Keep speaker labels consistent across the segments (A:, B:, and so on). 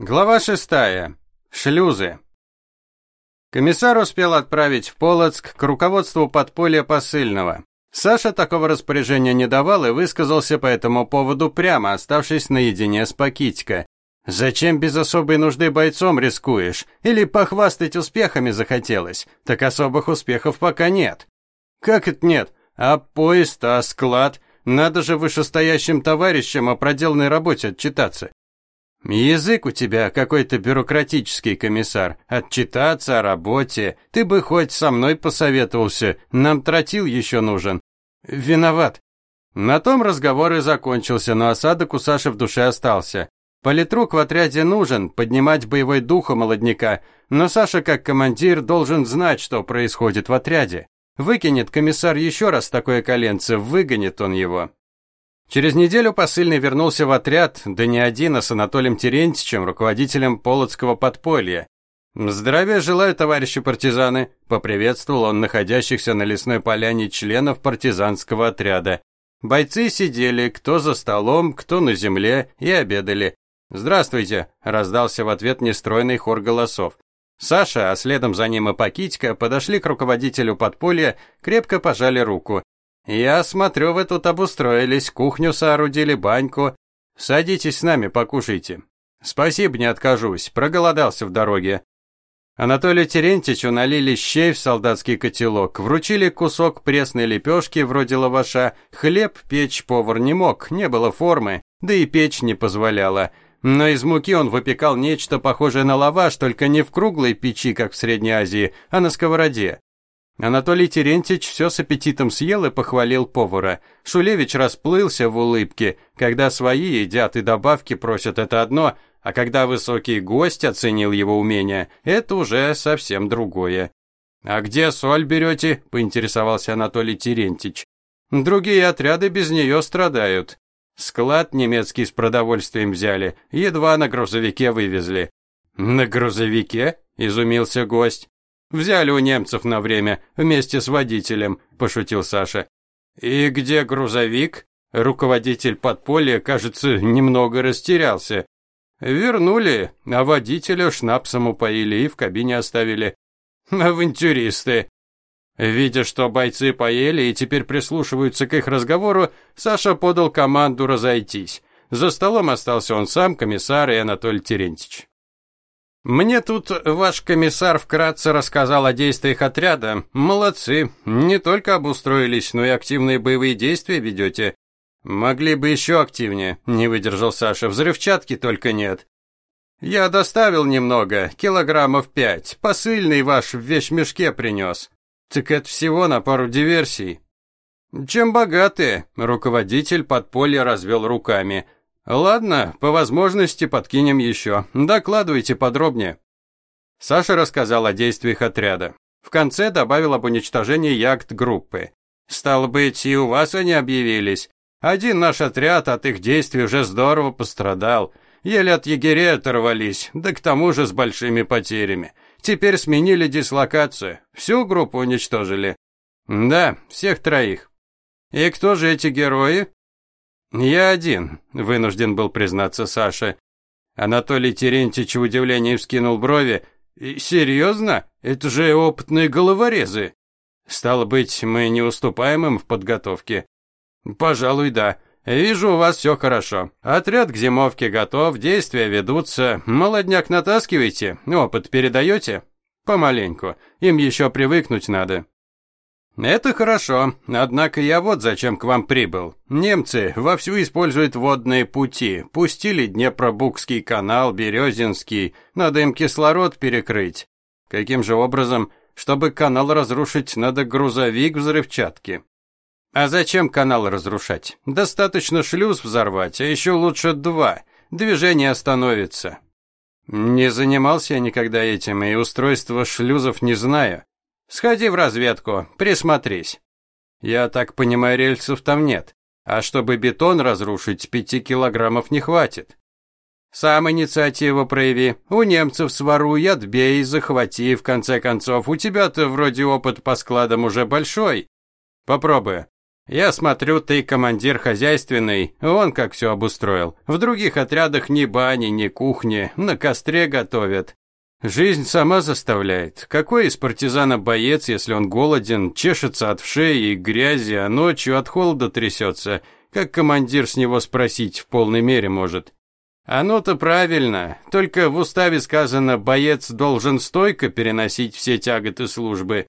A: Глава шестая. Шлюзы. Комиссар успел отправить в Полоцк к руководству подполья посыльного. Саша такого распоряжения не давал и высказался по этому поводу прямо, оставшись наедине с Пакитько. «Зачем без особой нужды бойцом рискуешь? Или похвастать успехами захотелось? Так особых успехов пока нет». «Как это нет? А поезд, а склад? Надо же вышестоящим товарищам о проделанной работе отчитаться. Язык у тебя какой-то бюрократический, комиссар. Отчитаться о работе. Ты бы хоть со мной посоветовался. Нам тротил еще нужен. Виноват. На том разговор и закончился, но осадок у Саши в душе остался. Политрук в отряде нужен, поднимать боевой дух у молодняка, но Саша, как командир, должен знать, что происходит в отряде. Выкинет комиссар еще раз такое коленце, выгонит он его. Через неделю посыльный вернулся в отряд, да не один, а с Анатолием Терентьевичем, руководителем Полоцкого подполья. «Здравия желаю, товарищи партизаны!» – поприветствовал он находящихся на лесной поляне членов партизанского отряда. Бойцы сидели, кто за столом, кто на земле, и обедали. «Здравствуйте!» – раздался в ответ нестройный хор голосов. Саша, а следом за ним и Пакитька, подошли к руководителю подполья, крепко пожали руку. «Я смотрю, вы тут обустроились, кухню соорудили, баньку. Садитесь с нами, покушайте». «Спасибо, не откажусь, проголодался в дороге». Анатолию Терентьевичу налили щей в солдатский котелок, вручили кусок пресной лепешки вроде лаваша, хлеб печь повар не мог, не было формы, да и печь не позволяла. Но из муки он выпекал нечто похожее на лаваш, только не в круглой печи, как в Средней Азии, а на сковороде. Анатолий Терентьевич все с аппетитом съел и похвалил повара. Шулевич расплылся в улыбке. Когда свои едят и добавки просят, это одно, а когда высокий гость оценил его умение, это уже совсем другое. «А где соль берете?» – поинтересовался Анатолий Терентьевич. «Другие отряды без нее страдают. Склад немецкий с продовольствием взяли, едва на грузовике вывезли». «На грузовике?» – изумился гость. Взяли у немцев на время, вместе с водителем», – пошутил Саша. «И где грузовик?» Руководитель подполья, кажется, немного растерялся. Вернули, а водителя шнапсом упоили и в кабине оставили. Авантюристы. Видя, что бойцы поели и теперь прислушиваются к их разговору, Саша подал команду разойтись. За столом остался он сам, комиссар и Анатолий Терентьевич. Мне тут ваш комиссар вкратце рассказал о действиях отряда. Молодцы. Не только обустроились, но и активные боевые действия ведете. Могли бы еще активнее, не выдержал Саша. Взрывчатки только нет. Я доставил немного, килограммов пять. Посыльный ваш в вещмешке принес. Так это всего на пару диверсий. Чем богаты? Руководитель подполья развел руками. Ладно, по возможности подкинем еще. Докладывайте подробнее. Саша рассказал о действиях отряда. В конце добавил об уничтожении яхт группы. Стало быть, и у вас они объявились. Один наш отряд от их действий уже здорово пострадал. Еле от егерей оторвались, да к тому же с большими потерями. Теперь сменили дислокацию. Всю группу уничтожили. Да, всех троих. И кто же эти герои? «Я один», — вынужден был признаться Саша. Анатолий Терентьевич в удивлении вскинул брови. «Серьезно? Это же опытные головорезы!» «Стало быть, мы не уступаем им в подготовке?» «Пожалуй, да. Вижу, у вас все хорошо. Отряд к зимовке готов, действия ведутся. Молодняк натаскиваете, опыт передаете?» «Помаленьку. Им еще привыкнуть надо». Это хорошо, однако я вот зачем к вам прибыл. Немцы вовсю используют водные пути. Пустили Днепробукский канал, Березинский. Надо им кислород перекрыть. Каким же образом? Чтобы канал разрушить, надо грузовик взрывчатки. А зачем канал разрушать? Достаточно шлюз взорвать, а еще лучше два. Движение остановится. Не занимался я никогда этим, и устройство шлюзов не знаю. Сходи в разведку, присмотрись. Я так понимаю, рельсов там нет. А чтобы бетон разрушить, пяти килограммов не хватит. Сам инициативу прояви. У немцев своруй, отбей, захвати, в конце концов. У тебя-то вроде опыт по складам уже большой. Попробуй. Я смотрю, ты командир хозяйственный, он как все обустроил. В других отрядах ни бани, ни кухни, на костре готовят. Жизнь сама заставляет. Какой из партизана боец, если он голоден, чешется от вшей и грязи, а ночью от холода трясется? Как командир с него спросить в полной мере может? Оно-то правильно, только в уставе сказано, боец должен стойко переносить все тяготы службы.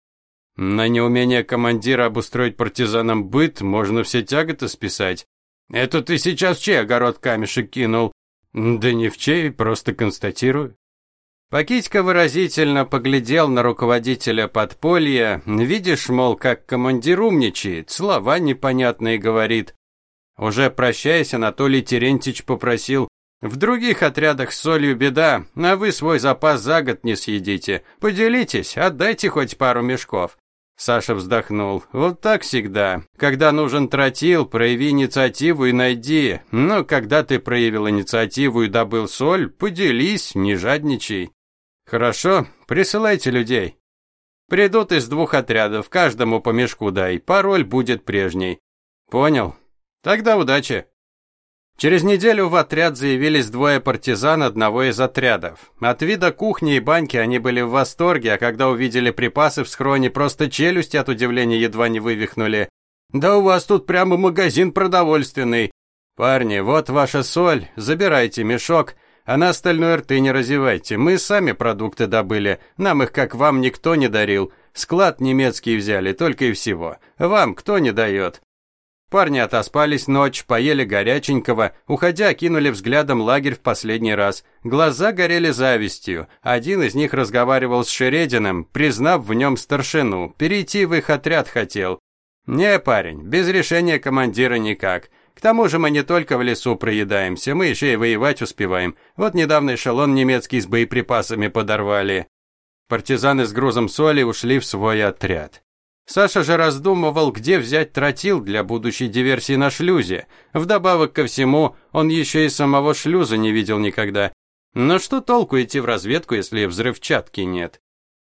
A: На неумение командира обустроить партизанам быт можно все тяготы списать. Это ты сейчас чей огород камешек кинул? Да не в чей, просто констатирую. Покитька выразительно поглядел на руководителя подполья. Видишь, мол, как командир умничает, слова непонятные говорит. Уже прощаясь, Анатолий Терентьевич попросил в других отрядах с солью беда, а вы свой запас за год не съедите. Поделитесь, отдайте хоть пару мешков. Саша вздохнул. Вот так всегда. Когда нужен тротил, прояви инициативу и найди. Но когда ты проявил инициативу и добыл соль, поделись, не жадничай. Хорошо, присылайте людей. Придут из двух отрядов, каждому по мешку дай. Пароль будет прежний. Понял. Тогда удачи. Через неделю в отряд заявились двое партизан одного из отрядов. От вида кухни и баньки они были в восторге, а когда увидели припасы в схроне, просто челюсти от удивления едва не вывихнули. «Да у вас тут прямо магазин продовольственный!» «Парни, вот ваша соль, забирайте мешок, а на остальное рты не разевайте. Мы сами продукты добыли, нам их, как вам, никто не дарил. Склад немецкий взяли, только и всего. Вам кто не дает?» Парни отоспались ночь, поели горяченького, уходя, кинули взглядом лагерь в последний раз. Глаза горели завистью. Один из них разговаривал с Шерединым, признав в нем старшину, перейти в их отряд хотел. «Не, парень, без решения командира никак. К тому же мы не только в лесу проедаемся, мы еще и воевать успеваем. Вот недавно эшелон немецкий с боеприпасами подорвали». Партизаны с грузом соли ушли в свой отряд. Саша же раздумывал, где взять тротил для будущей диверсии на шлюзе. Вдобавок ко всему, он еще и самого шлюза не видел никогда. Но что толку идти в разведку, если взрывчатки нет?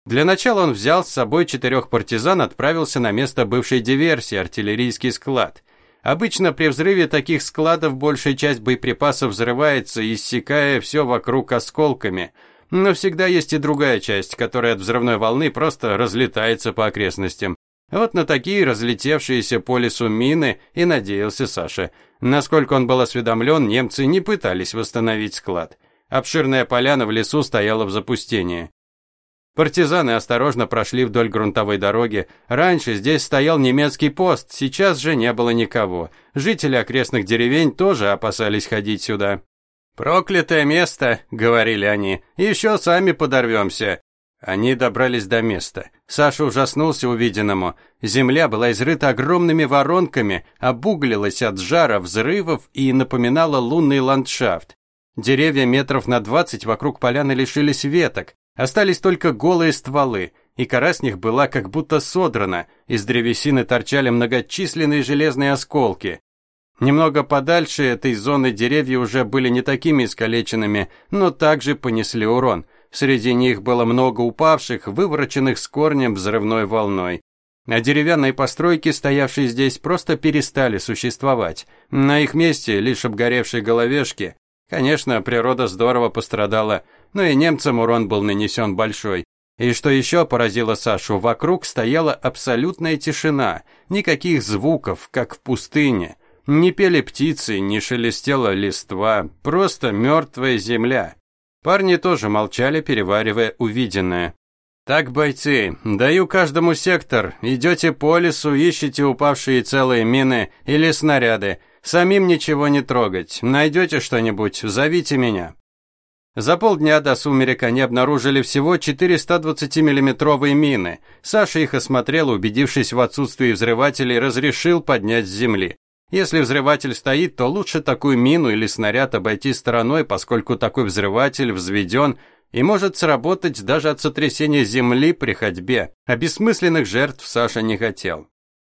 A: Для начала он взял с собой четырех партизан, отправился на место бывшей диверсии, артиллерийский склад. Обычно при взрыве таких складов большая часть боеприпасов взрывается, иссякая все вокруг осколками – но всегда есть и другая часть, которая от взрывной волны просто разлетается по окрестностям. Вот на такие разлетевшиеся по лесу мины и надеялся Саша. Насколько он был осведомлен, немцы не пытались восстановить склад. Обширная поляна в лесу стояла в запустении. Партизаны осторожно прошли вдоль грунтовой дороги. Раньше здесь стоял немецкий пост, сейчас же не было никого. Жители окрестных деревень тоже опасались ходить сюда. «Проклятое место», — говорили они, — «еще сами подорвемся». Они добрались до места. Саша ужаснулся увиденному. Земля была изрыта огромными воронками, обуглилась от жара, взрывов и напоминала лунный ландшафт. Деревья метров на двадцать вокруг поляны лишились веток, остались только голые стволы, и кора с них была как будто содрана, из древесины торчали многочисленные железные осколки. Немного подальше этой зоны деревья уже были не такими искалеченными, но также понесли урон. Среди них было много упавших, вывороченных с корнем взрывной волной. А деревянные постройки, стоявшие здесь, просто перестали существовать. На их месте лишь обгоревшие головешки. Конечно, природа здорово пострадала, но и немцам урон был нанесен большой. И что еще поразило Сашу, вокруг стояла абсолютная тишина, никаких звуков, как в пустыне. Не пели птицы, не шелестела листва, просто мертвая земля. Парни тоже молчали, переваривая увиденное. «Так, бойцы, даю каждому сектор. Идете по лесу, ищете упавшие целые мины или снаряды. Самим ничего не трогать. Найдете что-нибудь, зовите меня». За полдня до сумерек они обнаружили всего 420 миллиметровые мины. Саша их осмотрел, убедившись в отсутствии взрывателей, разрешил поднять с земли. Если взрыватель стоит, то лучше такую мину или снаряд обойти стороной, поскольку такой взрыватель взведен и может сработать даже от сотрясения земли при ходьбе. А бессмысленных жертв Саша не хотел.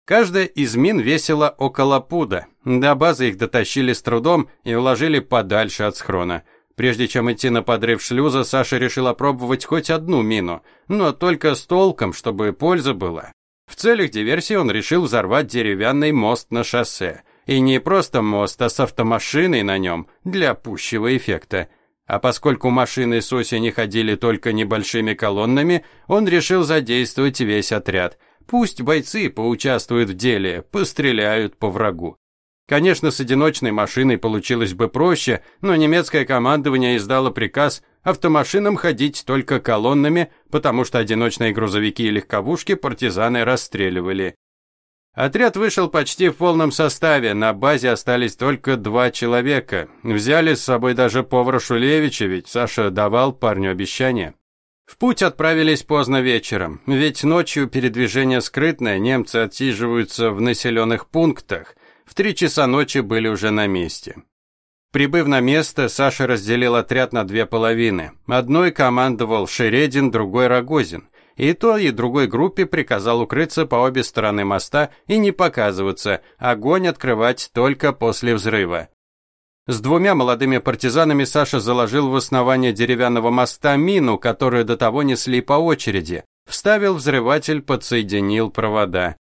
A: Каждая из мин весила около пуда. До базы их дотащили с трудом и уложили подальше от схрона. Прежде чем идти на подрыв шлюза, Саша решил опробовать хоть одну мину, но только с толком, чтобы польза была. В целях диверсии он решил взорвать деревянный мост на шоссе. И не просто мост, а с автомашиной на нем, для пущего эффекта. А поскольку машины с осени ходили только небольшими колоннами, он решил задействовать весь отряд. Пусть бойцы поучаствуют в деле, постреляют по врагу. Конечно, с одиночной машиной получилось бы проще, но немецкое командование издало приказ автомашинам ходить только колоннами, потому что одиночные грузовики и легковушки партизаны расстреливали. Отряд вышел почти в полном составе, на базе остались только два человека. Взяли с собой даже повара Шулевича, ведь Саша давал парню обещание. В путь отправились поздно вечером, ведь ночью передвижение скрытное, немцы отсиживаются в населенных пунктах. В три часа ночи были уже на месте. Прибыв на место, Саша разделил отряд на две половины. Одной командовал Шередин, другой Рогозин. И той, и другой группе приказал укрыться по обе стороны моста и не показываться, огонь открывать только после взрыва. С двумя молодыми партизанами Саша заложил в основание деревянного моста мину, которую до того несли по очереди. Вставил взрыватель, подсоединил провода.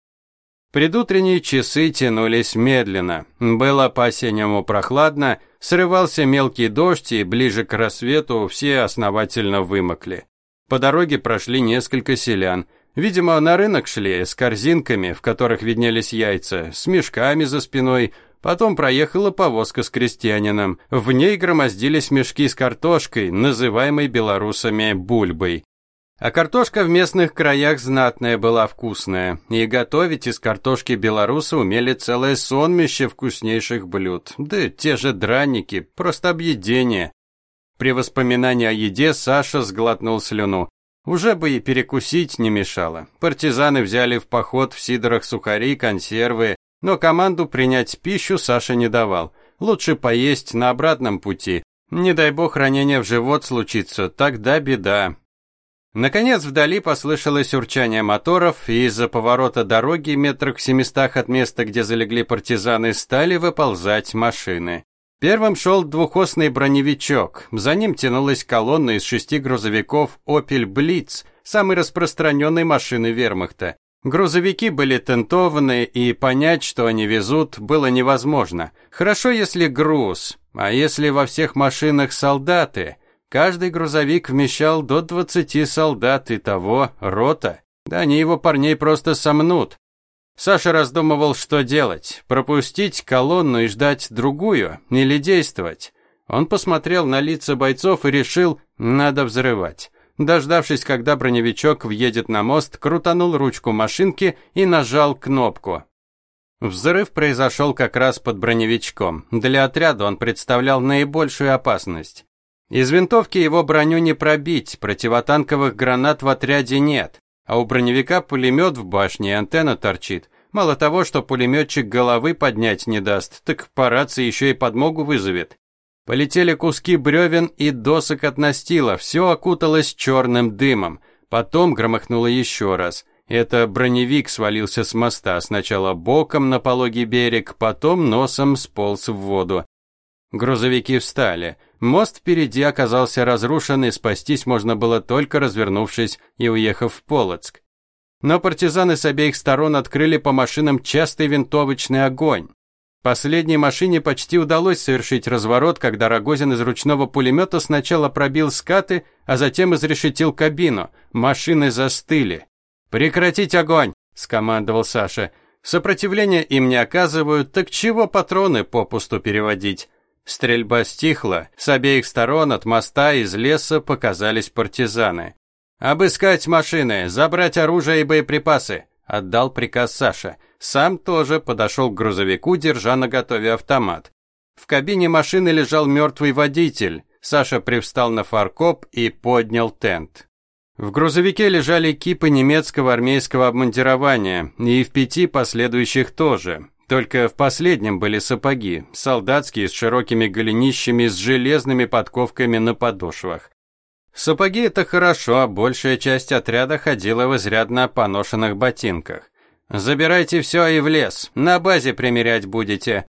A: Предутренние часы тянулись медленно. Было по-осеннему прохладно, срывался мелкий дождь, и ближе к рассвету все основательно вымокли. По дороге прошли несколько селян. Видимо, на рынок шли с корзинками, в которых виднелись яйца, с мешками за спиной. Потом проехала повозка с крестьянином. В ней громоздились мешки с картошкой, называемой белорусами бульбой. А картошка в местных краях знатная была вкусная, и готовить из картошки белорусы умели целое сонмище вкуснейших блюд. Да те же драники, просто объедение. При воспоминании о еде Саша сглотнул слюну. Уже бы и перекусить не мешало. Партизаны взяли в поход в сидорах сухари, консервы, но команду принять пищу Саша не давал. Лучше поесть на обратном пути. Не дай бог ранение в живот случится, тогда беда. Наконец вдали послышалось урчание моторов, и из-за поворота дороги метрах в семистах от места, где залегли партизаны, стали выползать машины. Первым шел двухосный броневичок. За ним тянулась колонна из шести грузовиков Opel Blitz, самой распространенной машины вермахта. Грузовики были тентованы, и понять, что они везут, было невозможно. Хорошо, если груз, а если во всех машинах солдаты. Каждый грузовик вмещал до 20 солдат и того рота. Да они его парней просто сомнут. Саша раздумывал, что делать: пропустить колонну и ждать другую или действовать. Он посмотрел на лица бойцов и решил, надо взрывать. Дождавшись, когда броневичок въедет на мост, крутанул ручку машинки и нажал кнопку. Взрыв произошел как раз под броневичком. Для отряда он представлял наибольшую опасность. Из винтовки его броню не пробить, противотанковых гранат в отряде нет а у броневика пулемет в башне и антенна торчит. Мало того, что пулеметчик головы поднять не даст, так по рации еще и подмогу вызовет. Полетели куски бревен и досок от настила, все окуталось черным дымом. Потом громыхнуло еще раз. Это броневик свалился с моста, сначала боком на пологий берег, потом носом сполз в воду. Грузовики встали. Мост впереди оказался разрушен, и спастись можно было только развернувшись и уехав в Полоцк. Но партизаны с обеих сторон открыли по машинам частый винтовочный огонь. Последней машине почти удалось совершить разворот, когда Рогозин из ручного пулемета сначала пробил скаты, а затем изрешетил кабину. Машины застыли. «Прекратить огонь!» – скомандовал Саша. «Сопротивления им не оказывают, так чего патроны попусту переводить?» Стрельба стихла, с обеих сторон от моста из леса показались партизаны. «Обыскать машины, забрать оружие и боеприпасы», – отдал приказ Саша. Сам тоже подошел к грузовику, держа наготове автомат. В кабине машины лежал мертвый водитель. Саша привстал на фаркоп и поднял тент. В грузовике лежали кипы немецкого армейского обмундирования, и в пяти последующих тоже. Только в последнем были сапоги, солдатские с широкими голенищами с железными подковками на подошвах. Сапоги это хорошо, а большая часть отряда ходила в изрядно поношенных ботинках. Забирайте все и в лес, на базе примерять будете.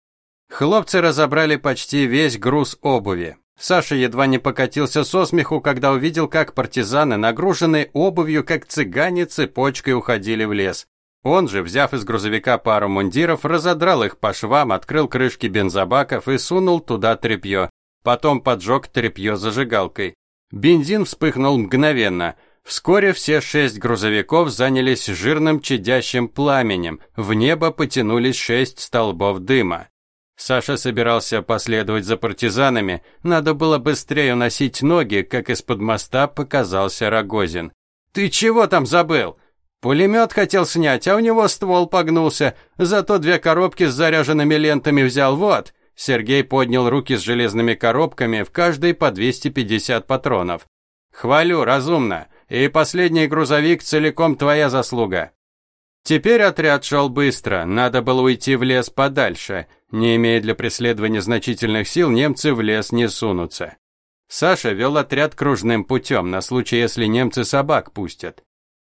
A: Хлопцы разобрали почти весь груз обуви. Саша едва не покатился со смеху, когда увидел, как партизаны, нагруженные обувью, как цыгане, цепочкой уходили в лес. Он же, взяв из грузовика пару мундиров, разодрал их по швам, открыл крышки бензобаков и сунул туда тряпье. Потом поджег тряпье зажигалкой. Бензин вспыхнул мгновенно. Вскоре все шесть грузовиков занялись жирным чадящим пламенем. В небо потянулись шесть столбов дыма. Саша собирался последовать за партизанами. Надо было быстрее уносить ноги, как из-под моста показался Рогозин. «Ты чего там забыл?» Пулемет хотел снять, а у него ствол погнулся. Зато две коробки с заряженными лентами взял. Вот. Сергей поднял руки с железными коробками, в каждой по 250 патронов. Хвалю, разумно. И последний грузовик целиком твоя заслуга. Теперь отряд шел быстро, надо было уйти в лес подальше. Не имея для преследования значительных сил, немцы в лес не сунутся. Саша вел отряд кружным путем, на случай, если немцы собак пустят.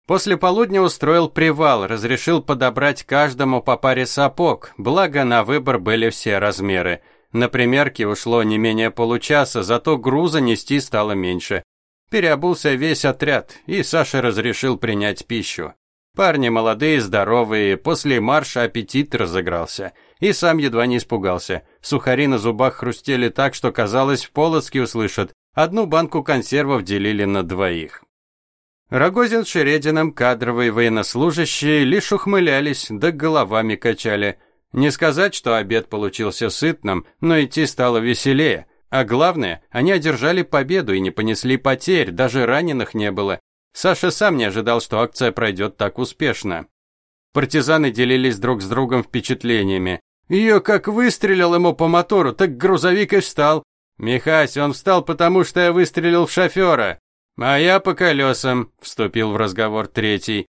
A: После полудня устроил привал, разрешил подобрать каждому по паре сапог, благо на выбор были все размеры. На примерке ушло не менее получаса, зато груза нести стало меньше. Переобулся весь отряд, и Саша разрешил принять пищу. Парни молодые, здоровые, после марша аппетит разыгрался. И сам едва не испугался. Сухари на зубах хрустели так, что казалось, в Полоцке услышат. Одну банку консервов делили на двоих. Рогозин с Шерединым, кадровые военнослужащие, лишь ухмылялись, да головами качали. Не сказать, что обед получился сытным, но идти стало веселее. А главное, они одержали победу и не понесли потерь, даже раненых не было. Саша сам не ожидал, что акция пройдет так успешно. Партизаны делились друг с другом впечатлениями. Ее как выстрелил ему по мотору, так грузовик и встал. Михась, он встал, потому что я выстрелил в шофера. «А я по колесам», – вступил в разговор третий.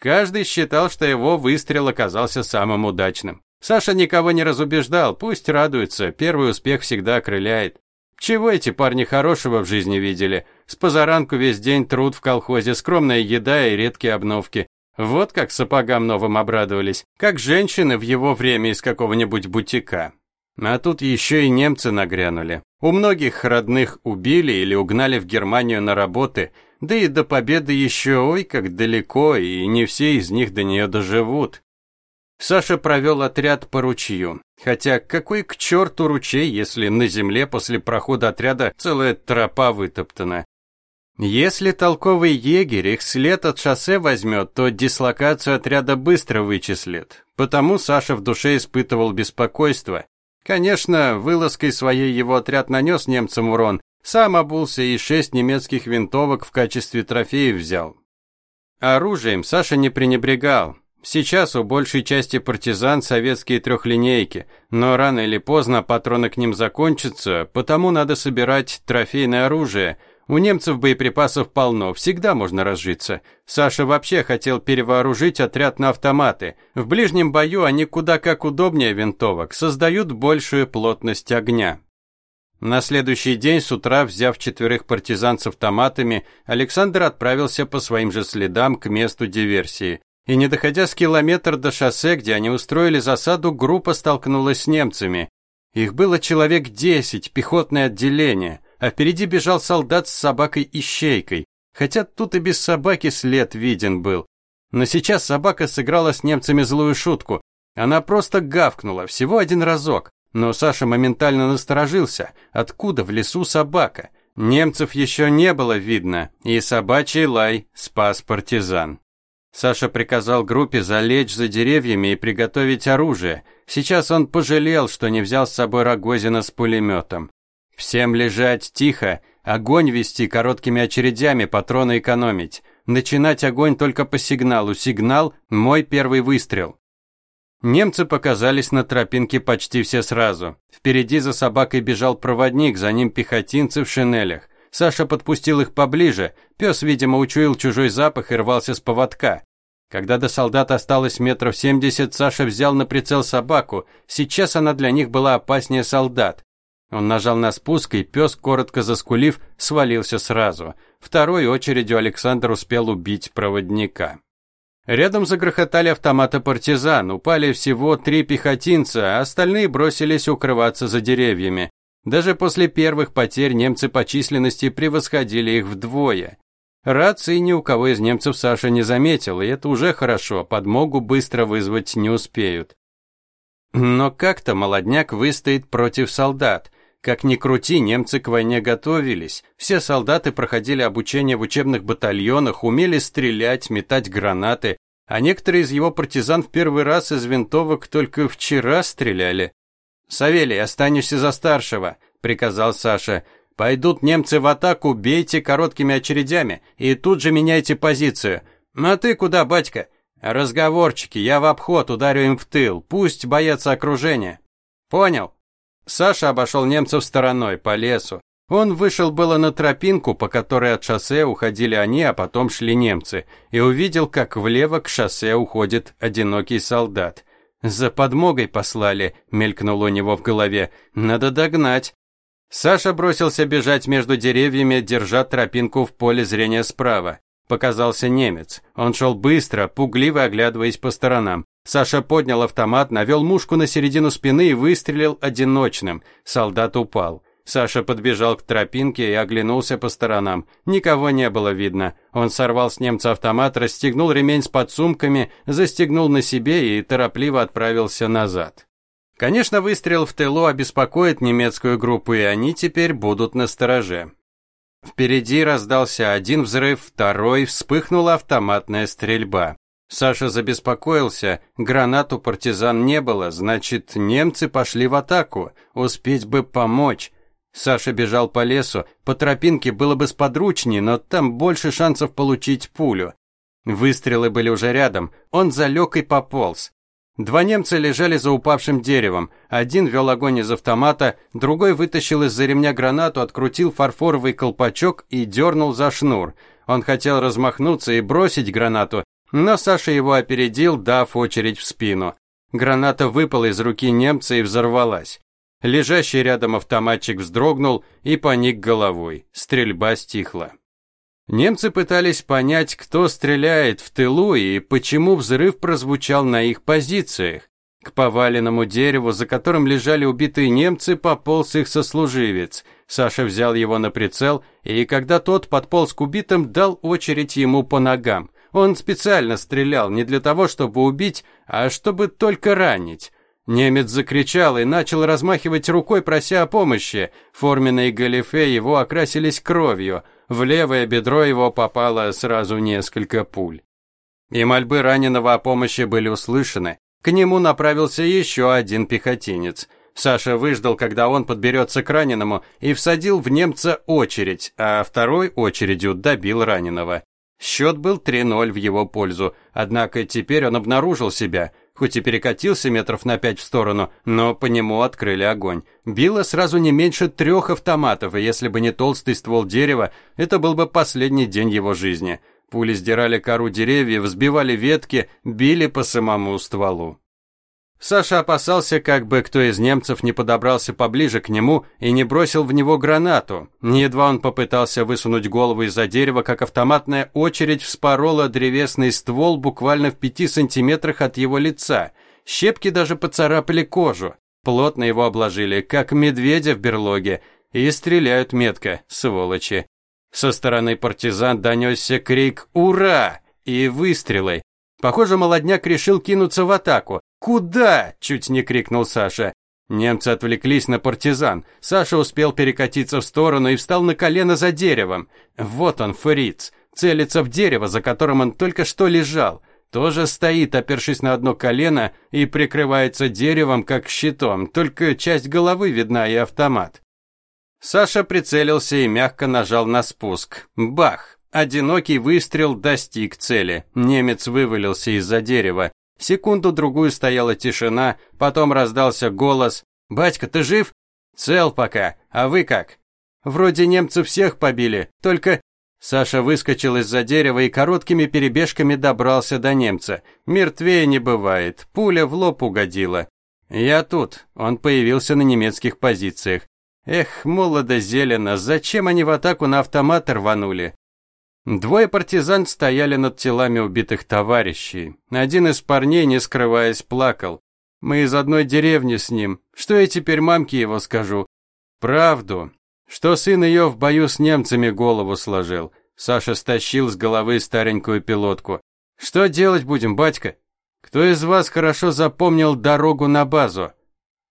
A: Каждый считал, что его выстрел оказался самым удачным. Саша никого не разубеждал, пусть радуется, первый успех всегда окрыляет. Чего эти парни хорошего в жизни видели? С позаранку весь день труд в колхозе, скромная еда и редкие обновки. Вот как сапогам новым обрадовались, как женщины в его время из какого-нибудь бутика. А тут еще и немцы нагрянули. У многих родных убили или угнали в Германию на работы, да и до победы еще ой как далеко, и не все из них до нее доживут. Саша провел отряд по ручью. Хотя какой к черту ручей, если на земле после прохода отряда целая тропа вытоптана? Если толковый егерь их след от шоссе возьмет, то дислокацию отряда быстро вычислит. Потому Саша в душе испытывал беспокойство. Конечно, вылазкой своей его отряд нанес немцам урон, сам обулся и шесть немецких винтовок в качестве трофеев взял. Оружием Саша не пренебрегал. Сейчас у большей части партизан советские трехлинейки, но рано или поздно патроны к ним закончатся, потому надо собирать трофейное оружие – у немцев боеприпасов полно, всегда можно разжиться. Саша вообще хотел перевооружить отряд на автоматы. В ближнем бою они куда как удобнее винтовок, создают большую плотность огня. На следующий день с утра, взяв четверых партизан с автоматами, Александр отправился по своим же следам к месту диверсии. И не доходя с километр до шоссе, где они устроили засаду, группа столкнулась с немцами. Их было человек десять, пехотное отделение а впереди бежал солдат с собакой-ищейкой, хотя тут и без собаки след виден был. Но сейчас собака сыграла с немцами злую шутку. Она просто гавкнула, всего один разок. Но Саша моментально насторожился. Откуда в лесу собака? Немцев еще не было видно, и собачий лай спас партизан. Саша приказал группе залечь за деревьями и приготовить оружие. Сейчас он пожалел, что не взял с собой Рогозина с пулеметом. Всем лежать тихо, огонь вести короткими очередями, патроны экономить. Начинать огонь только по сигналу. Сигнал – мой первый выстрел. Немцы показались на тропинке почти все сразу. Впереди за собакой бежал проводник, за ним пехотинцы в шинелях. Саша подпустил их поближе. Пес, видимо, учуял чужой запах и рвался с поводка. Когда до солдата осталось метров семьдесят, Саша взял на прицел собаку. Сейчас она для них была опаснее солдат. Он нажал на спуск, и пес, коротко заскулив, свалился сразу. Второй очередью Александр успел убить проводника. Рядом загрохотали автоматы партизан, упали всего три пехотинца, а остальные бросились укрываться за деревьями. Даже после первых потерь немцы по численности превосходили их вдвое. Рации ни у кого из немцев Саша не заметил, и это уже хорошо, подмогу быстро вызвать не успеют. Но как-то молодняк выстоит против солдат. Как ни крути, немцы к войне готовились. Все солдаты проходили обучение в учебных батальонах, умели стрелять, метать гранаты, а некоторые из его партизан в первый раз из винтовок только вчера стреляли. «Савелий, останешься за старшего», — приказал Саша. Пойдут немцы в атаку, бейте короткими очередями и тут же меняйте позицию. А ты куда, батька? Разговорчики, я в обход ударю им в тыл, пусть боятся окружения. Понял. Саша обошел немцев стороной по лесу. Он вышел было на тропинку, по которой от шоссе уходили они, а потом шли немцы, и увидел, как влево к шоссе уходит одинокий солдат. «За подмогой послали», — мелькнуло у него в голове. «Надо догнать». Саша бросился бежать между деревьями, держа тропинку в поле зрения справа. Показался немец. Он шел быстро, пугливо оглядываясь по сторонам. Саша поднял автомат, навел мушку на середину спины и выстрелил одиночным. Солдат упал. Саша подбежал к тропинке и оглянулся по сторонам. Никого не было видно. Он сорвал с немца автомат, расстегнул ремень с подсумками, застегнул на себе и торопливо отправился назад. Конечно, выстрел в тылу обеспокоит немецкую группу, и они теперь будут на стороже. Впереди раздался один взрыв, второй, вспыхнула автоматная стрельба. Саша забеспокоился, гранат у партизан не было, значит, немцы пошли в атаку, успеть бы помочь. Саша бежал по лесу, по тропинке было бы сподручнее, но там больше шансов получить пулю. Выстрелы были уже рядом, он залег и пополз. Два немца лежали за упавшим деревом. Один вел огонь из автомата, другой вытащил из-за ремня гранату, открутил фарфоровый колпачок и дернул за шнур. Он хотел размахнуться и бросить гранату, но Саша его опередил, дав очередь в спину. Граната выпала из руки немца и взорвалась. Лежащий рядом автоматчик вздрогнул и поник головой. Стрельба стихла. Немцы пытались понять, кто стреляет в тылу и почему взрыв прозвучал на их позициях. К поваленному дереву, за которым лежали убитые немцы, пополз их сослуживец. Саша взял его на прицел, и когда тот подполз к убитым, дал очередь ему по ногам. Он специально стрелял не для того, чтобы убить, а чтобы только ранить. Немец закричал и начал размахивать рукой, прося о помощи. Форменные галифе его окрасились кровью – в левое бедро его попало сразу несколько пуль. И мольбы раненого о помощи были услышаны. К нему направился еще один пехотинец. Саша выждал, когда он подберется к раненому, и всадил в немца очередь, а второй очередью добил раненого. Счет был 3-0 в его пользу, однако теперь он обнаружил себя – хоть и перекатился метров на пять в сторону, но по нему открыли огонь. Било сразу не меньше трех автоматов, и если бы не толстый ствол дерева, это был бы последний день его жизни. Пули сдирали кору деревьев, сбивали ветки, били по самому стволу. Саша опасался, как бы кто из немцев не подобрался поближе к нему и не бросил в него гранату. Едва он попытался высунуть голову из-за дерева, как автоматная очередь вспорола древесный ствол буквально в пяти сантиметрах от его лица. Щепки даже поцарапали кожу. Плотно его обложили, как медведя в берлоге, и стреляют метко, сволочи. Со стороны партизан донесся крик «Ура!» и выстрелы. Похоже, молодняк решил кинуться в атаку. «Куда?» – чуть не крикнул Саша. Немцы отвлеклись на партизан. Саша успел перекатиться в сторону и встал на колено за деревом. Вот он, фриц. Целится в дерево, за которым он только что лежал. Тоже стоит, опершись на одно колено и прикрывается деревом, как щитом, только часть головы видна и автомат. Саша прицелился и мягко нажал на спуск. Бах! Одинокий выстрел достиг цели. Немец вывалился из-за дерева. Секунду-другую стояла тишина, потом раздался голос. «Батька, ты жив?» «Цел пока. А вы как?» «Вроде немцы всех побили, только...» Саша выскочил из-за дерева и короткими перебежками добрался до немца. Мертвее не бывает, пуля в лоб угодила. «Я тут». Он появился на немецких позициях. Эх, молодо-зелено, зачем они в атаку на автомат рванули? Двое партизан стояли над телами убитых товарищей. Один из парней, не скрываясь, плакал. Мы из одной деревни с ним. Что я теперь мамке его скажу? Правду. Что сын ее в бою с немцами голову сложил. Саша стащил с головы старенькую пилотку. Что делать будем, батька? Кто из вас хорошо запомнил дорогу на базу?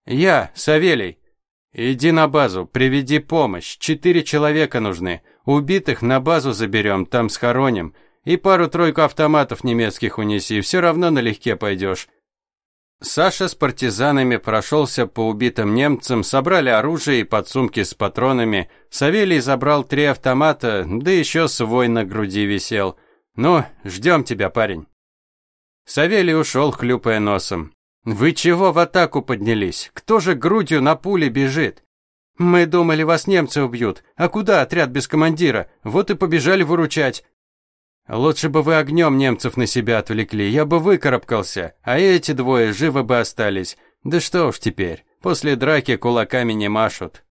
A: Я, Савелий. Иди на базу, приведи помощь. Четыре человека нужны. Убитых на базу заберем, там схороним. И пару-тройку автоматов немецких унеси, все равно налегке пойдешь. Саша с партизанами прошелся по убитым немцам, собрали оружие и подсумки с патронами. Савелий забрал три автомата, да еще свой на груди висел. «Ну, ждем тебя, парень». Савелий ушел, хлюпая носом. «Вы чего в атаку поднялись? Кто же грудью на пуле бежит?» «Мы думали, вас немцы убьют. А куда отряд без командира? Вот и побежали выручать. Лучше бы вы огнем немцев на себя отвлекли, я бы выкарабкался, а эти двое живы бы остались. Да что уж теперь, после драки кулаками не машут.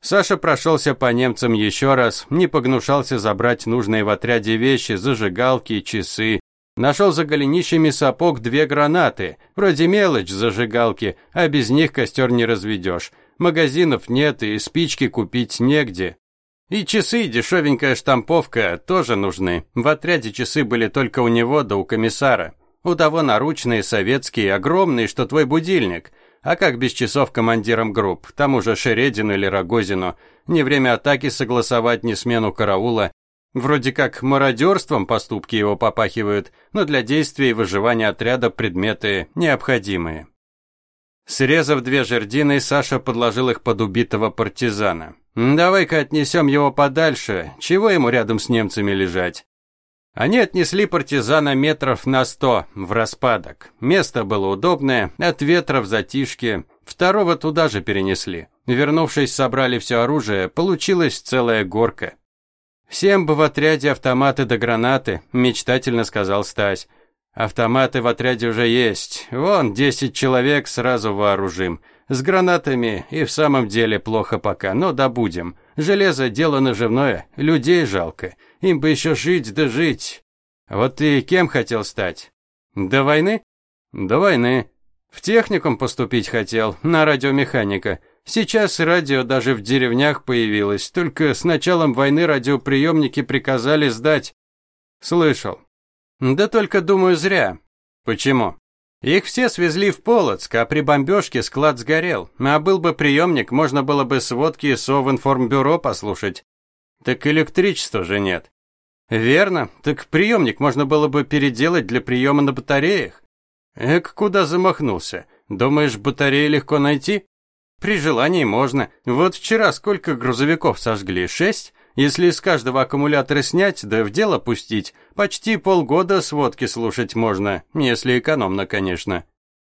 A: Саша прошелся по немцам еще раз, не погнушался забрать нужные в отряде вещи, зажигалки, часы. Нашел за голенищами сапог две гранаты, вроде мелочь зажигалки, а без них костер не разведешь. Магазинов нет и спички купить негде. И часы, дешевенькая штамповка, тоже нужны. В отряде часы были только у него да у комиссара. У того наручные, советские, огромные, что твой будильник. А как без часов командиром групп, тому же Шередину или Рогозину, ни время атаки согласовать, ни смену караула. Вроде как мародерством поступки его попахивают, но для действия и выживания отряда предметы необходимые. Срезав две жердины, Саша подложил их под убитого партизана. «Давай-ка отнесем его подальше, чего ему рядом с немцами лежать?» Они отнесли партизана метров на сто в распадок. Место было удобное, от ветра в затишке. Второго туда же перенесли. Вернувшись, собрали все оружие, получилась целая горка. «Всем бы в отряде автоматы да гранаты», – мечтательно сказал Стась. «Автоматы в отряде уже есть. Вон, десять человек сразу вооружим. С гранатами и в самом деле плохо пока, но добудем. Железо – дело наживное, людей жалко. Им бы еще жить да жить. Вот ты кем хотел стать? До войны? До войны. В техникум поступить хотел, на радиомеханика. Сейчас радио даже в деревнях появилось, только с началом войны радиоприемники приказали сдать. Слышал. Да только думаю зря. Почему? Их все свезли в Полоцк, а при бомбежке склад сгорел. А был бы приемник, можно было бы сводки Совинформбюро послушать. Так электричества же нет. Верно, так приемник можно было бы переделать для приема на батареях. Эк, куда замахнулся? Думаешь, батареи легко найти? При желании можно. Вот вчера сколько грузовиков сожгли? Шесть? Если из каждого аккумулятора снять, да в дело пустить, почти полгода сводки слушать можно, если экономно, конечно.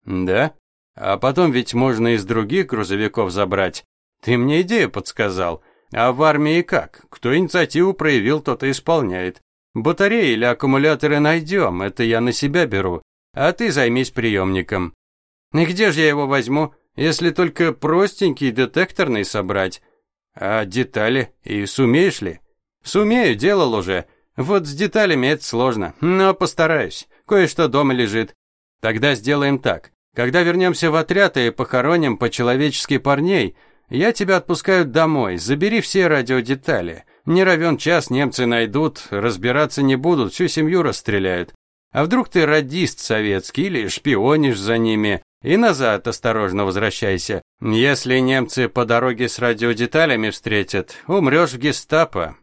A: Да? А потом ведь можно из других грузовиков забрать. Ты мне идею подсказал. А в армии как? Кто инициативу проявил, тот и исполняет. Батареи или аккумуляторы найдем, это я на себя беру. А ты займись приемником. И где же я его возьму, если только простенький детекторный собрать? А детали? И сумеешь ли? Сумею, делал уже. Вот с деталями это сложно, но постараюсь. Кое-что дома лежит. Тогда сделаем так. Когда вернемся в отряд и похороним по-человечески парней, я тебя отпускаю домой, забери все радиодетали. Не равен час немцы найдут, разбираться не будут, всю семью расстреляют. А вдруг ты радист советский или шпионишь за ними, и назад осторожно возвращайся. Если немцы по дороге с радиодеталями встретят, умрешь в гестапо.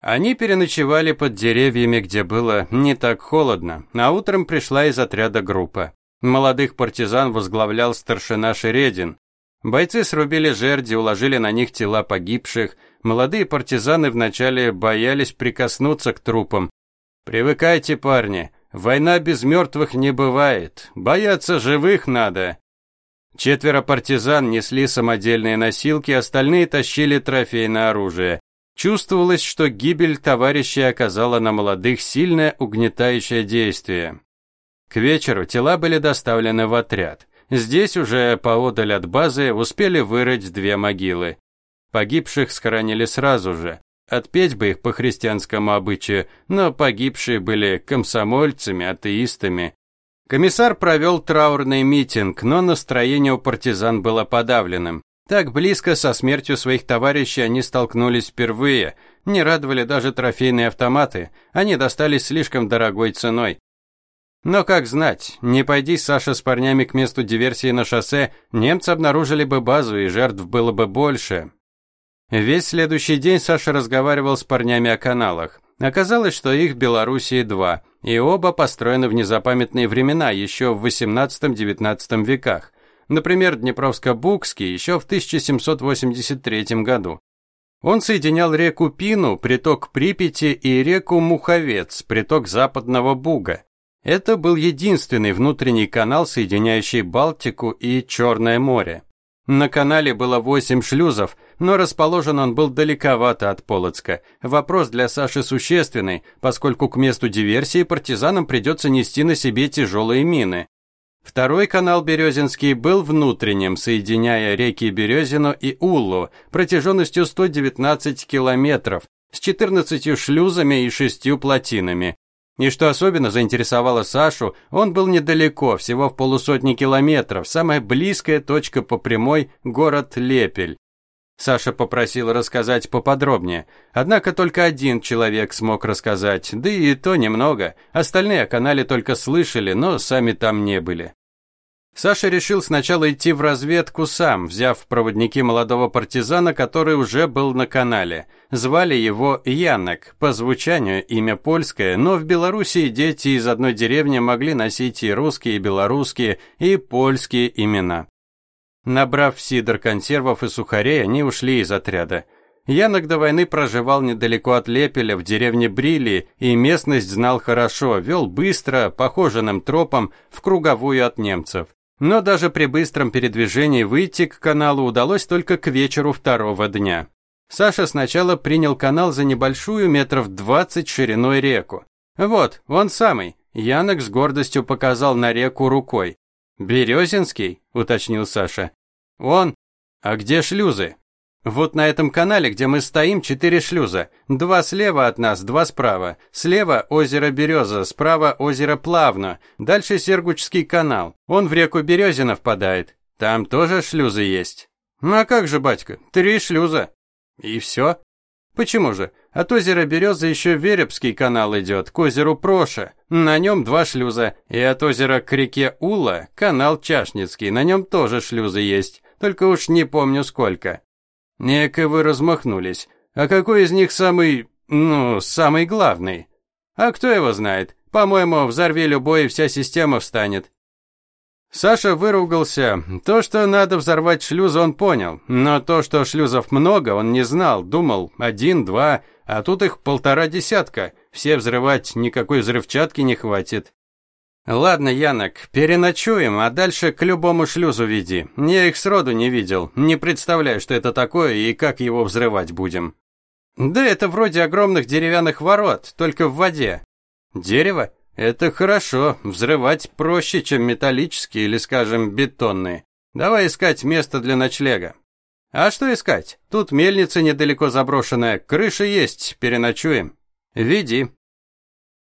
A: Они переночевали под деревьями, где было не так холодно, а утром пришла из отряда группа. Молодых партизан возглавлял старшина Шередин. Бойцы срубили жерди, уложили на них тела погибших. Молодые партизаны вначале боялись прикоснуться к трупам. «Привыкайте, парни, Война без мертвых не бывает. Бояться живых надо. Четверо партизан несли самодельные носилки, остальные тащили трофейное оружие. Чувствовалось, что гибель товарищей оказала на молодых сильное угнетающее действие. К вечеру тела были доставлены в отряд. Здесь уже поодаль от базы успели вырыть две могилы. Погибших схоронили сразу же. Отпеть бы их по христианскому обычаю, но погибшие были комсомольцами, атеистами. Комиссар провел траурный митинг, но настроение у партизан было подавленным. Так близко со смертью своих товарищей они столкнулись впервые. Не радовали даже трофейные автоматы, они достались слишком дорогой ценой. Но как знать, не пойди Саша с парнями к месту диверсии на шоссе, немцы обнаружили бы базу и жертв было бы больше. Весь следующий день Саша разговаривал с парнями о каналах. Оказалось, что их в Белоруссии два, и оба построены в незапамятные времена, еще в XVIII-XIX веках. Например, Днепровско-Букский еще в 1783 году. Он соединял реку Пину, приток Припяти, и реку Муховец, приток Западного Буга. Это был единственный внутренний канал, соединяющий Балтику и Черное море. На канале было восемь шлюзов, но расположен он был далековато от Полоцка. Вопрос для Саши существенный, поскольку к месту диверсии партизанам придется нести на себе тяжелые мины. Второй канал Березинский был внутренним, соединяя реки Березину и Уллу протяженностью 119 километров с 14 шлюзами и шестью плотинами. И что особенно заинтересовало Сашу, он был недалеко, всего в полусотни километров, самая близкая точка по прямой – город Лепель. Саша попросил рассказать поподробнее, однако только один человек смог рассказать, да и то немного, остальные о канале только слышали, но сами там не были. Саша решил сначала идти в разведку сам, взяв в проводники молодого партизана, который уже был на канале. Звали его Янок, по звучанию имя польское, но в Белоруссии дети из одной деревни могли носить и русские, и белорусские, и польские имена. Набрав сидр консервов и сухарей, они ушли из отряда. Янок до войны проживал недалеко от Лепеля, в деревне Брили, и местность знал хорошо, вел быстро, похоженным тропом, в круговую от немцев. Но даже при быстром передвижении выйти к каналу удалось только к вечеру второго дня. Саша сначала принял канал за небольшую метров двадцать шириной реку. Вот, он самый. Янок с гордостью показал на реку рукой. «Березинский?» – уточнил Саша. «Он? А где шлюзы?» Вот на этом канале, где мы стоим, четыре шлюза. Два слева от нас, два справа. Слева озеро Береза, справа озеро Плавно. Дальше Сергучский канал. Он в реку Березина впадает. Там тоже шлюзы есть. Ну а как же, батька? Три шлюза. И все? Почему же? От озера Береза еще Веребский канал идет, к озеру Проша. На нем два шлюза. И от озера к реке Ула канал Чашницкий. На нем тоже шлюзы есть. Только уж не помню сколько. Неко вы размахнулись. А какой из них самый, ну, самый главный? А кто его знает? По-моему, взорви любой, и вся система встанет. Саша выругался. То, что надо взорвать шлюз, он понял. Но то, что шлюзов много, он не знал. Думал, один, два, а тут их полтора десятка. Все взрывать никакой взрывчатки не хватит. «Ладно, Янок, переночуем, а дальше к любому шлюзу веди. Я их сроду не видел, не представляю, что это такое и как его взрывать будем». «Да это вроде огромных деревянных ворот, только в воде». «Дерево? Это хорошо, взрывать проще, чем металлические или, скажем, бетонные. Давай искать место для ночлега». «А что искать? Тут мельница недалеко заброшенная, крыша есть, переночуем». «Веди».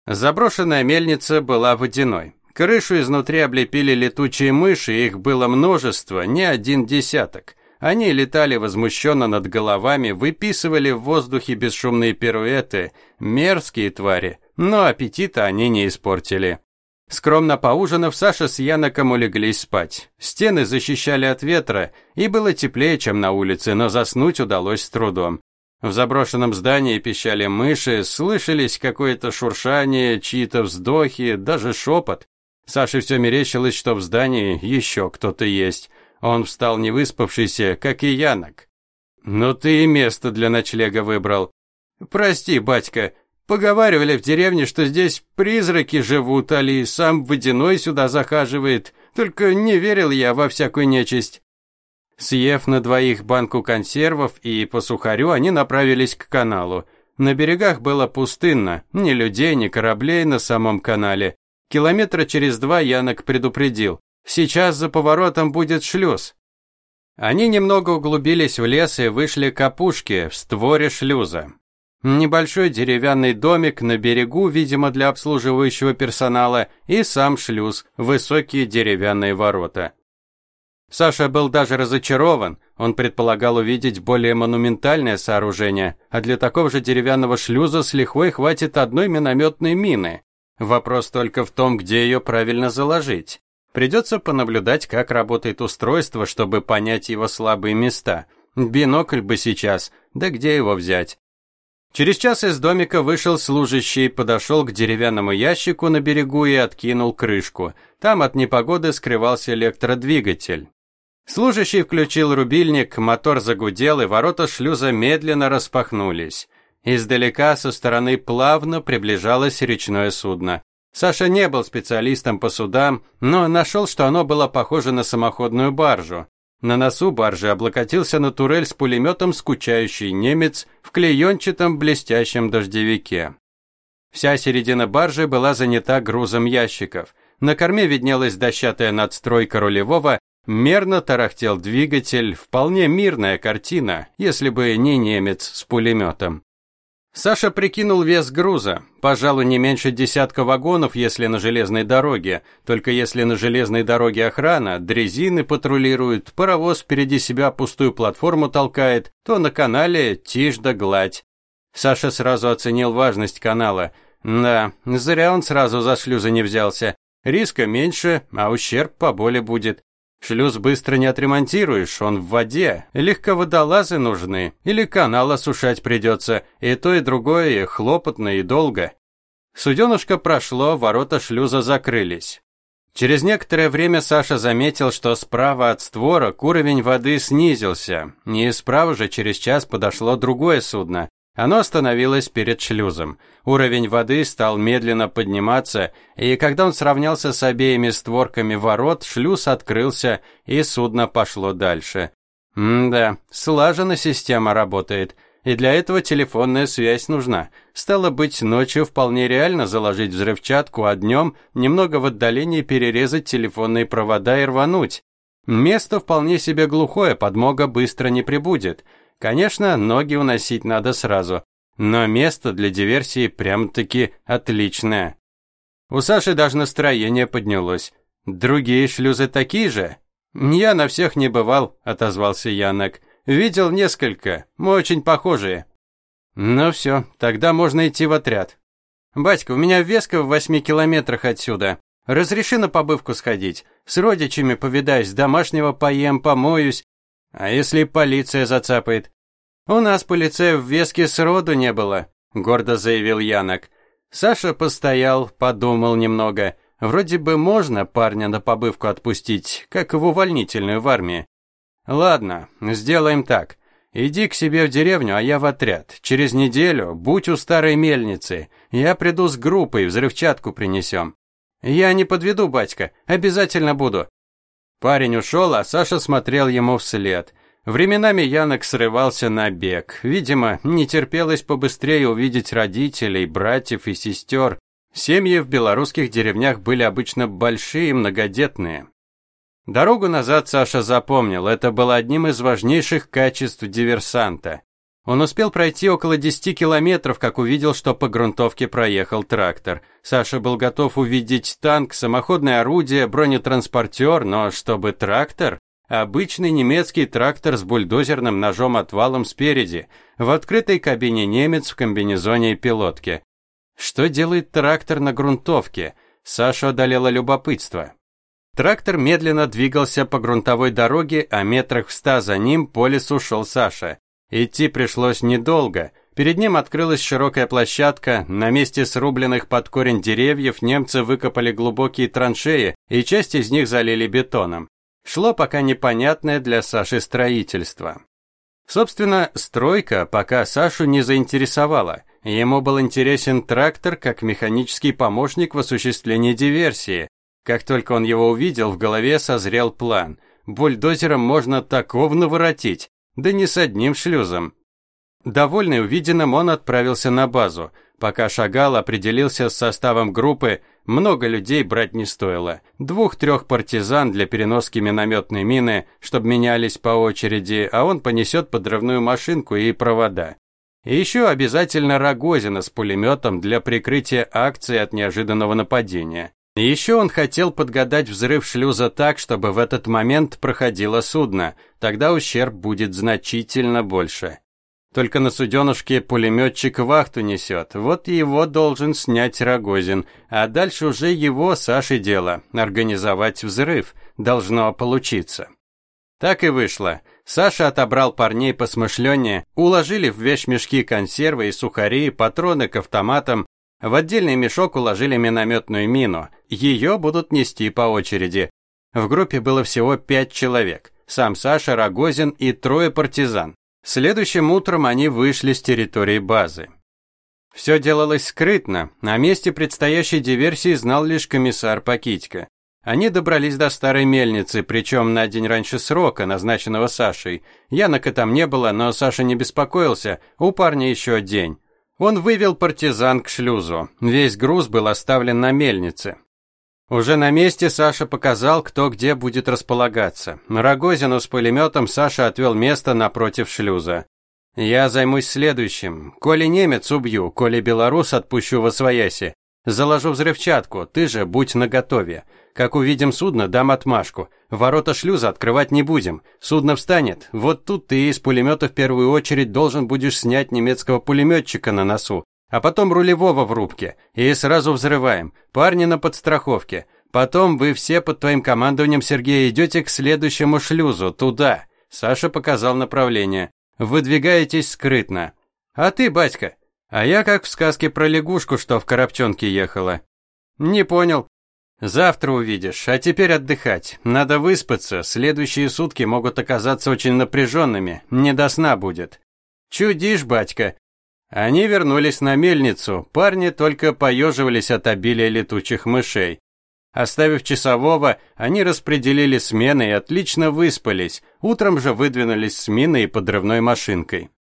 A: Заброшенная мельница была водяной. Крышу изнутри облепили летучие мыши, их было множество, не один десяток. Они летали возмущенно над головами, выписывали в воздухе бесшумные пируэты, мерзкие твари, но аппетита они не испортили. Скромно поужинав, Саша с Яноком улеглись спать. Стены защищали от ветра, и было теплее, чем на улице, но заснуть удалось с трудом. В заброшенном здании пищали мыши, слышались какое-то шуршание, чьи-то вздохи, даже шепот. Саше все мерещилось, что в здании еще кто-то есть. Он встал невыспавшийся, как и Янок. «Ну ты и место для ночлега выбрал». «Прости, батька, поговаривали в деревне, что здесь призраки живут, али сам водяной сюда захаживает. Только не верил я во всякую нечисть». Съев на двоих банку консервов и по сухарю, они направились к каналу. На берегах было пустынно, ни людей, ни кораблей на самом канале. Километра через два Янок предупредил. Сейчас за поворотом будет шлюз. Они немного углубились в лес и вышли к опушке в створе шлюза. Небольшой деревянный домик на берегу, видимо, для обслуживающего персонала, и сам шлюз, высокие деревянные ворота. Саша был даже разочарован. Он предполагал увидеть более монументальное сооружение, а для такого же деревянного шлюза с лихвой хватит одной минометной мины. Вопрос только в том, где ее правильно заложить. Придется понаблюдать, как работает устройство, чтобы понять его слабые места. Бинокль бы сейчас, да где его взять? Через час из домика вышел служащий, подошел к деревянному ящику на берегу и откинул крышку. Там от непогоды скрывался электродвигатель. Служащий включил рубильник, мотор загудел, и ворота шлюза медленно распахнулись. Издалека со стороны плавно приближалось речное судно. Саша не был специалистом по судам, но нашел, что оно было похоже на самоходную баржу. На носу баржи облокотился на турель с пулеметом скучающий немец в клеенчатом блестящем дождевике. Вся середина баржи была занята грузом ящиков. На корме виднелась дощатая надстройка рулевого, Мерно тарахтел двигатель, вполне мирная картина, если бы не немец с пулеметом. Саша прикинул вес груза. Пожалуй, не меньше десятка вагонов, если на железной дороге. Только если на железной дороге охрана, дрезины патрулируют, паровоз впереди себя пустую платформу толкает, то на канале тишь да гладь. Саша сразу оценил важность канала. Да, зря он сразу за шлюзы не взялся. Риска меньше, а ущерб поболе будет. Шлюз быстро не отремонтируешь, он в воде. Легководолазы нужны, или канал осушать придется, и то и другое хлопотно и долго. Суденышко прошло, ворота шлюза закрылись. Через некоторое время Саша заметил, что справа от створок уровень воды снизился, и справа же через час подошло другое судно. Оно остановилось перед шлюзом. Уровень воды стал медленно подниматься, и когда он сравнялся с обеими створками ворот, шлюз открылся, и судно пошло дальше. М-да, слаженно система работает, и для этого телефонная связь нужна. Стало быть, ночью вполне реально заложить взрывчатку, а днем немного в отдалении перерезать телефонные провода и рвануть. Место вполне себе глухое, подмога быстро не прибудет. Конечно, ноги уносить надо сразу, но место для диверсии прям-таки отличное. У Саши даже настроение поднялось. Другие шлюзы такие же? Я на всех не бывал, отозвался Янок. Видел несколько, мы очень похожие. Ну все, тогда можно идти в отряд. Батька, у меня веска в восьми километрах отсюда. Разреши на побывку сходить. С родичами повидаюсь, домашнего поем, помоюсь, а если полиция зацапает? У нас полиция в Веске сроду не было, гордо заявил Янок. Саша постоял, подумал немного. Вроде бы можно парня на побывку отпустить, как в увольнительную в армии. Ладно, сделаем так. Иди к себе в деревню, а я в отряд. Через неделю будь у старой мельницы. Я приду с группой, взрывчатку принесем. Я не подведу, батька, обязательно буду. Парень ушел, а Саша смотрел ему вслед. Временами Янок срывался на бег. Видимо, не терпелось побыстрее увидеть родителей, братьев и сестер. Семьи в белорусских деревнях были обычно большие и многодетные. Дорогу назад Саша запомнил, это было одним из важнейших качеств диверсанта. Он успел пройти около 10 километров, как увидел, что по грунтовке проехал трактор. Саша был готов увидеть танк, самоходное орудие, бронетранспортер, но чтобы трактор? Обычный немецкий трактор с бульдозерным ножом-отвалом спереди, в открытой кабине немец в комбинезоне и пилотке. Что делает трактор на грунтовке? Саша одолело любопытство. Трактор медленно двигался по грунтовой дороге, а метрах в ста за ним по лесу шел Саша. Идти пришлось недолго. Перед ним открылась широкая площадка, на месте срубленных под корень деревьев немцы выкопали глубокие траншеи, и часть из них залили бетоном. Шло пока непонятное для Саши строительство. Собственно, стройка пока Сашу не заинтересовала. Ему был интересен трактор как механический помощник в осуществлении диверсии. Как только он его увидел, в голове созрел план. Бульдозером можно такого наворотить, да не с одним шлюзом. Довольный увиденным, он отправился на базу. Пока шагал, определился с составом группы, много людей брать не стоило. Двух-трех партизан для переноски минометной мины, чтобы менялись по очереди, а он понесет подрывную машинку и провода. И еще обязательно Рогозина с пулеметом для прикрытия акции от неожиданного нападения. Еще он хотел подгадать взрыв шлюза так, чтобы в этот момент проходило судно, тогда ущерб будет значительно больше. Только на суденушке пулеметчик вахту несет, вот его должен снять Рогозин, а дальше уже его, Саши, дело – организовать взрыв, должно получиться. Так и вышло. Саша отобрал парней посмышленнее, уложили в вещмешки консервы и сухари, патроны к автоматам, в отдельный мешок уложили минометную мину. Ее будут нести по очереди. В группе было всего пять человек. Сам Саша, Рогозин и трое партизан. Следующим утром они вышли с территории базы. Все делалось скрытно. На месте предстоящей диверсии знал лишь комиссар Пакитько. Они добрались до старой мельницы, причем на день раньше срока, назначенного Сашей. Янок там не было, но Саша не беспокоился, у парня еще день. Он вывел партизан к шлюзу. Весь груз был оставлен на мельнице. Уже на месте Саша показал, кто где будет располагаться. Рогозину с пулеметом Саша отвел место напротив шлюза. «Я займусь следующим. Коли немец убью, коли белорус отпущу во свояси. Заложу взрывчатку, ты же будь наготове. Как увидим судно, дам отмашку. Ворота шлюза открывать не будем. Судно встанет. Вот тут ты из пулемета в первую очередь должен будешь снять немецкого пулеметчика на носу, а потом рулевого в рубке. И сразу взрываем. Парни на подстраховке. Потом вы все под твоим командованием, Сергей, идете к следующему шлюзу, туда. Саша показал направление. Выдвигаетесь скрытно. А ты, батька? А я как в сказке про лягушку, что в коробчонке ехала. Не понял. Завтра увидишь, а теперь отдыхать. Надо выспаться, следующие сутки могут оказаться очень напряженными, не до сна будет. Чудишь, батька. Они вернулись на мельницу, парни только поеживались от обилия летучих мышей. Оставив часового, они распределили смены и отлично выспались, утром же выдвинулись с миной и подрывной машинкой.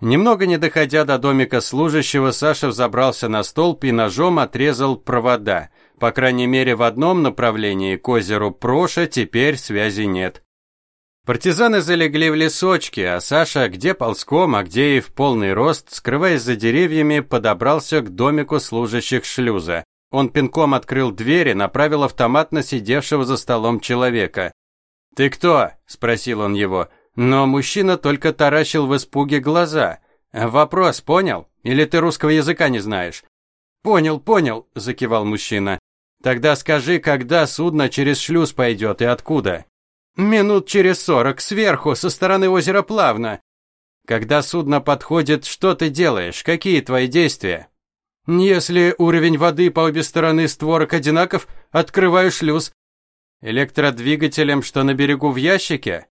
A: Немного не доходя до домика служащего, Саша взобрался на столб и ножом отрезал провода – по крайней мере, в одном направлении к озеру Проша теперь связи нет. Партизаны залегли в лесочке, а Саша, где ползком, а где и в полный рост, скрываясь за деревьями, подобрался к домику служащих шлюза. Он пинком открыл дверь и направил автомат на сидевшего за столом человека. «Ты кто?» – спросил он его. Но мужчина только таращил в испуге глаза. «Вопрос понял? Или ты русского языка не знаешь?» «Понял, понял», – закивал мужчина. Тогда скажи, когда судно через шлюз пойдет и откуда? Минут через сорок, сверху, со стороны озера Плавно. Когда судно подходит, что ты делаешь? Какие твои действия? Если уровень воды по обе стороны створок одинаков, открываю шлюз. Электродвигателем, что на берегу в ящике?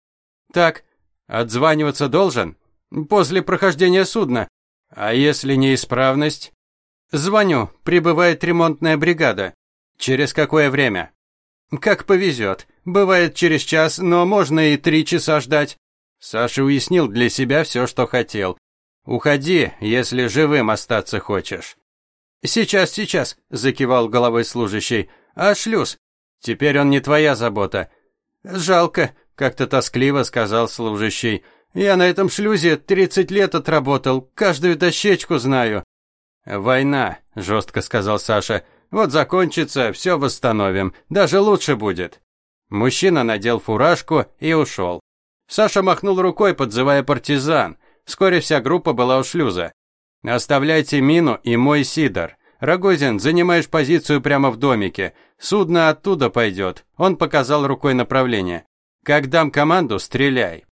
A: Так. Отзваниваться должен? После прохождения судна. А если неисправность? Звоню, прибывает ремонтная бригада. Через какое время? Как повезет. Бывает через час, но можно и три часа ждать. Саша уяснил для себя все, что хотел. Уходи, если живым остаться хочешь. Сейчас, сейчас, закивал головой служащий. А шлюз? Теперь он не твоя забота. Жалко, как-то тоскливо сказал служащий. Я на этом шлюзе 30 лет отработал, каждую дощечку знаю. Война, жестко сказал Саша. Вот закончится, все восстановим, даже лучше будет. Мужчина надел фуражку и ушел. Саша махнул рукой, подзывая партизан. Вскоре вся группа была у шлюза. Оставляйте мину и мой сидор. Рогозин, занимаешь позицию прямо в домике. Судно оттуда пойдет. Он показал рукой направление. Как дам команду, стреляй.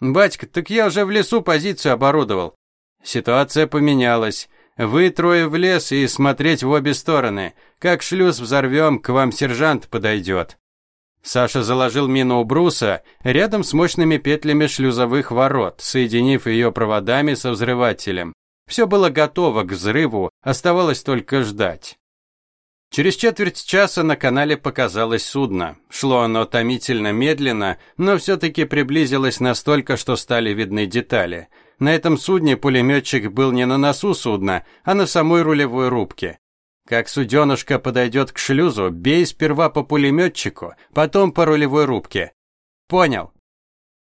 A: Батька, так я уже в лесу позицию оборудовал. Ситуация поменялась. Вы трое в лес и смотреть в обе стороны. Как шлюз взорвем, к вам сержант подойдет». Саша заложил мину у бруса рядом с мощными петлями шлюзовых ворот, соединив ее проводами со взрывателем. Все было готово к взрыву, оставалось только ждать. Через четверть часа на канале показалось судно. Шло оно томительно медленно, но все-таки приблизилось настолько, что стали видны детали. На этом судне пулеметчик был не на носу судна, а на самой рулевой рубке. Как суденышко подойдет к шлюзу, бей сперва по пулеметчику, потом по рулевой рубке. Понял.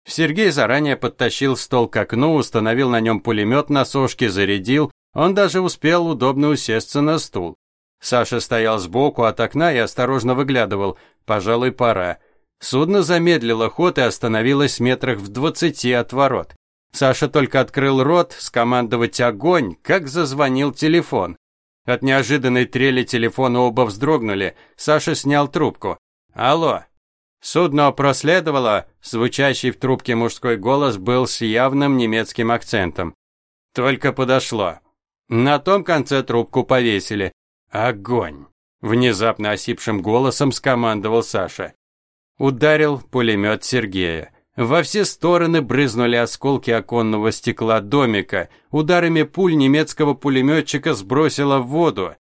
A: Сергей заранее подтащил стол к окну, установил на нем пулемет на сошке, зарядил. Он даже успел удобно усесться на стул. Саша стоял сбоку от окна и осторожно выглядывал. Пожалуй, пора. Судно замедлило ход и остановилось метрах в двадцати от ворот. Саша только открыл рот скомандовать огонь, как зазвонил телефон. От неожиданной трели телефона оба вздрогнули. Саша снял трубку. «Алло». Судно проследовало, звучащий в трубке мужской голос был с явным немецким акцентом. Только подошло. На том конце трубку повесили. Огонь! Внезапно осипшим голосом скомандовал Саша. Ударил пулемет Сергея. Во все стороны брызнули осколки оконного стекла домика. Ударами пуль немецкого пулеметчика сбросило в воду.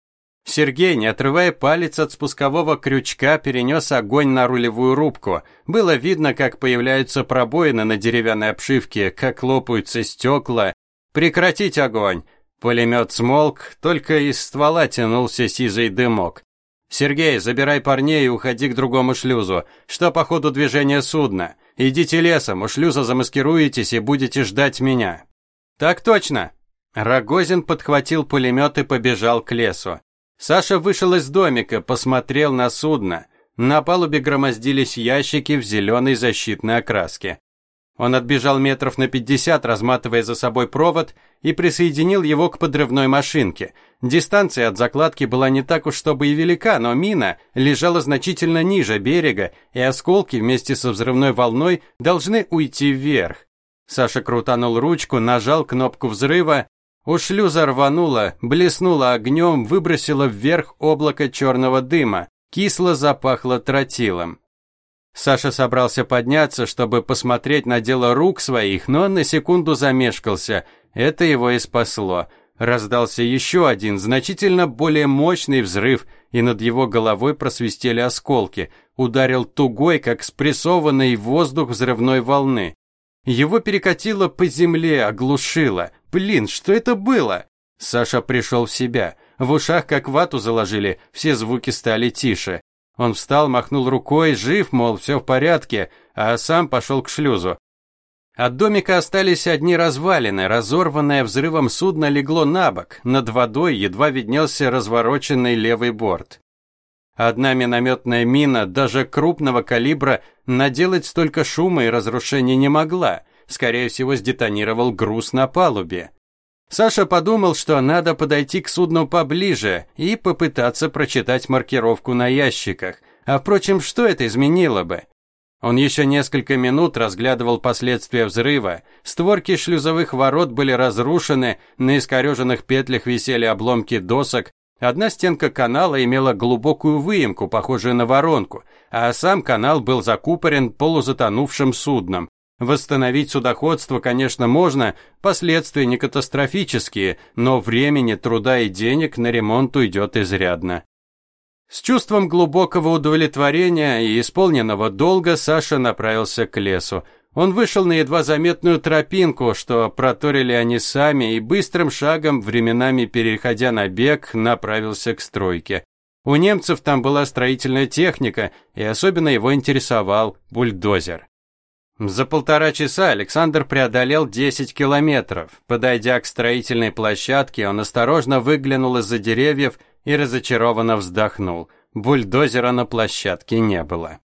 A: Сергей, не отрывая палец от спускового крючка, перенес огонь на рулевую рубку. Было видно, как появляются пробоины на деревянной обшивке, как лопаются стекла. «Прекратить огонь!» Пулемет смолк, только из ствола тянулся сизый дымок. «Сергей, забирай парней и уходи к другому шлюзу. Что по ходу движения судна? Идите лесом, у шлюза замаскируетесь и будете ждать меня». «Так точно!» Рогозин подхватил пулемет и побежал к лесу. Саша вышел из домика, посмотрел на судно. На палубе громоздились ящики в зеленой защитной окраске. Он отбежал метров на пятьдесят, разматывая за собой провод, и присоединил его к подрывной машинке. Дистанция от закладки была не так уж чтобы и велика, но мина лежала значительно ниже берега, и осколки вместе со взрывной волной должны уйти вверх. Саша крутанул ручку, нажал кнопку взрыва. У шлюза рвануло, блеснуло огнем, выбросило вверх облако черного дыма. Кисло запахло тротилом. Саша собрался подняться, чтобы посмотреть на дело рук своих, но на секунду замешкался. Это его и спасло. Раздался еще один, значительно более мощный взрыв, и над его головой просвистели осколки. Ударил тугой, как спрессованный воздух взрывной волны. Его перекатило по земле, оглушило. Блин, что это было? Саша пришел в себя. В ушах как вату заложили, все звуки стали тише. Он встал, махнул рукой, жив, мол, все в порядке, а сам пошел к шлюзу. От домика остались одни развалины, разорванное взрывом судно легло на бок, над водой едва виднелся развороченный левый борт. Одна минометная мина, даже крупного калибра, наделать столько шума и разрушений не могла, скорее всего сдетонировал груз на палубе. Саша подумал, что надо подойти к судну поближе и попытаться прочитать маркировку на ящиках. А впрочем, что это изменило бы? Он еще несколько минут разглядывал последствия взрыва. Створки шлюзовых ворот были разрушены, на искореженных петлях висели обломки досок. Одна стенка канала имела глубокую выемку, похожую на воронку, а сам канал был закупорен полузатонувшим судном. Восстановить судоходство, конечно, можно, последствия не катастрофические, но времени, труда и денег на ремонт уйдет изрядно. С чувством глубокого удовлетворения и исполненного долга Саша направился к лесу. Он вышел на едва заметную тропинку, что проторили они сами, и быстрым шагом, временами переходя на бег, направился к стройке. У немцев там была строительная техника, и особенно его интересовал бульдозер. За полтора часа Александр преодолел 10 километров. Подойдя к строительной площадке, он осторожно выглянул из-за деревьев и разочарованно вздохнул. Бульдозера на площадке не было.